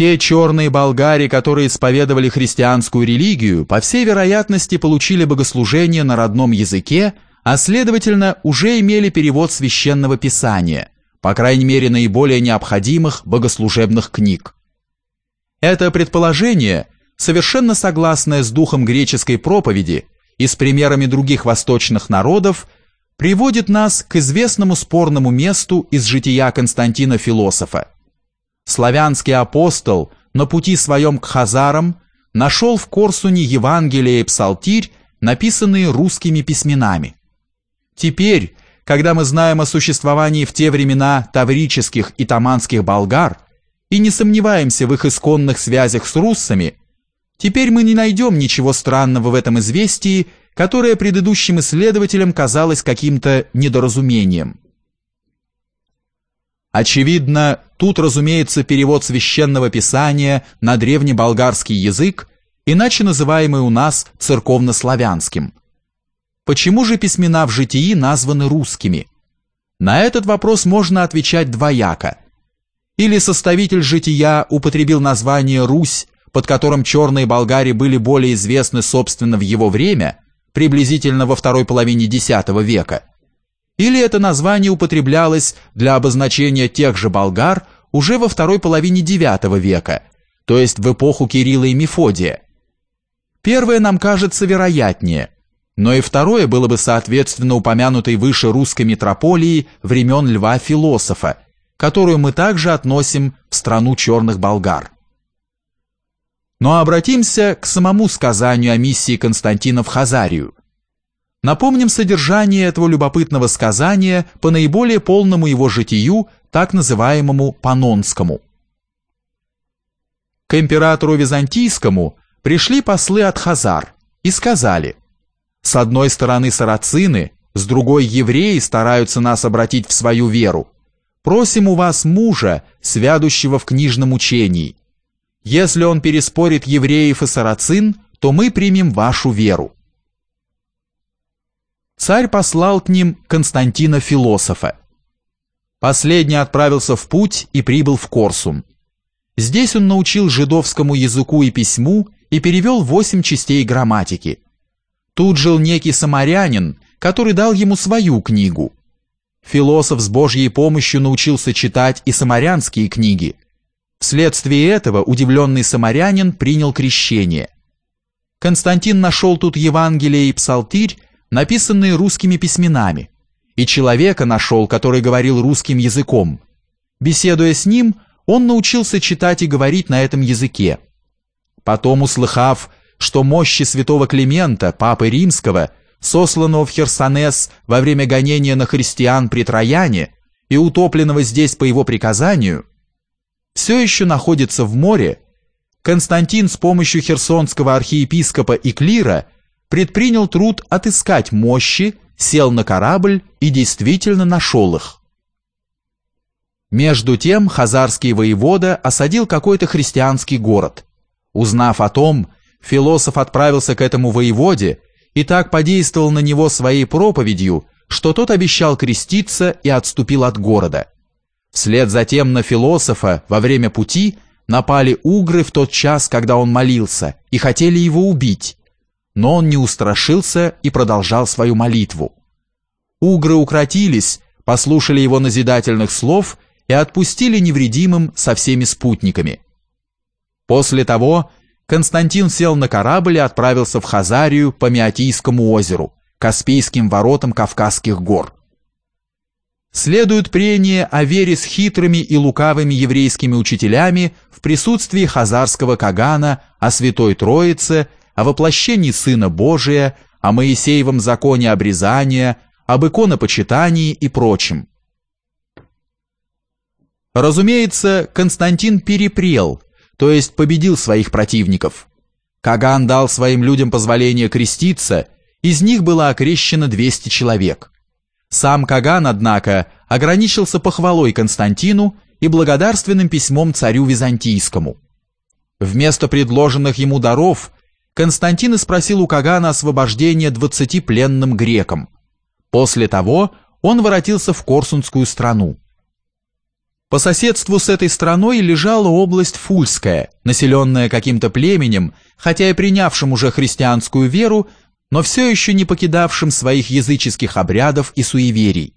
Те черные болгари, которые исповедовали христианскую религию, по всей вероятности получили богослужение на родном языке, а следовательно уже имели перевод священного писания, по крайней мере наиболее необходимых богослужебных книг. Это предположение, совершенно согласное с духом греческой проповеди и с примерами других восточных народов, приводит нас к известному спорному месту из жития Константина Философа. Славянский апостол на пути своем к хазарам нашел в Корсуне Евангелие и Псалтирь, написанные русскими письменами. Теперь, когда мы знаем о существовании в те времена таврических и таманских болгар и не сомневаемся в их исконных связях с руссами, теперь мы не найдем ничего странного в этом известии, которое предыдущим исследователям казалось каким-то недоразумением. Очевидно, тут разумеется перевод священного писания на древнеболгарский язык, иначе называемый у нас церковнославянским – Почему же письмена в житии названы русскими? На этот вопрос можно отвечать двояко. Или составитель жития употребил название «Русь», под которым черные болгари были более известны собственно в его время, приблизительно во второй половине X века, или это название употреблялось для обозначения тех же болгар уже во второй половине IX века, то есть в эпоху Кирилла и Мефодия. Первое нам кажется вероятнее – но и второе было бы соответственно упомянутой выше русской метрополии времен Льва-философа, которую мы также относим в страну черных болгар. Но обратимся к самому сказанию о миссии Константина в Хазарию. Напомним содержание этого любопытного сказания по наиболее полному его житию, так называемому Панонскому. К императору Византийскому пришли послы от Хазар и сказали с одной стороны сарацины, с другой евреи стараются нас обратить в свою веру. Просим у вас мужа, свядущего в книжном учении. Если он переспорит евреев и сарацин, то мы примем вашу веру. Царь послал к ним Константина Философа. Последний отправился в путь и прибыл в Корсум. Здесь он научил жидовскому языку и письму и перевел восемь частей грамматики – Тут жил некий самарянин, который дал ему свою книгу. Философ с Божьей помощью научился читать и самарянские книги. Вследствие этого удивленный самарянин принял крещение. Константин нашел тут Евангелие и Псалтирь, написанные русскими письменами, и человека нашел, который говорил русским языком. Беседуя с ним, он научился читать и говорить на этом языке. Потом, услыхав, что мощи святого Климента, папы римского, сосланного в Херсонес во время гонения на христиан при Трояне и утопленного здесь по его приказанию, все еще находится в море, Константин с помощью херсонского архиепископа и клира предпринял труд отыскать мощи, сел на корабль и действительно нашел их. Между тем хазарский воевода осадил какой-то христианский город. Узнав о том, Философ отправился к этому воеводе и так подействовал на него своей проповедью, что тот обещал креститься и отступил от города. Вслед затем на философа во время пути напали угры в тот час, когда он молился, и хотели его убить. Но он не устрашился и продолжал свою молитву. Угры укротились, послушали его назидательных слов и отпустили невредимым со всеми спутниками. После того Константин сел на корабль и отправился в Хазарию по Меотийскому озеру, Каспийским воротам Кавказских гор. Следует прение о вере с хитрыми и лукавыми еврейскими учителями в присутствии хазарского Кагана о Святой Троице, о воплощении Сына Божия, о Моисеевом законе обрезания, об иконопочитании и прочем. Разумеется, Константин перепрел – то есть победил своих противников. Каган дал своим людям позволение креститься, из них было окрещено 200 человек. Сам Каган, однако, ограничился похвалой Константину и благодарственным письмом царю Византийскому. Вместо предложенных ему даров Константин спросил у Кагана освобождение 20 пленным грекам. После того он воротился в Корсунскую страну. По соседству с этой страной лежала область Фульская, населенная каким-то племенем, хотя и принявшим уже христианскую веру, но все еще не покидавшим своих языческих обрядов и суеверий.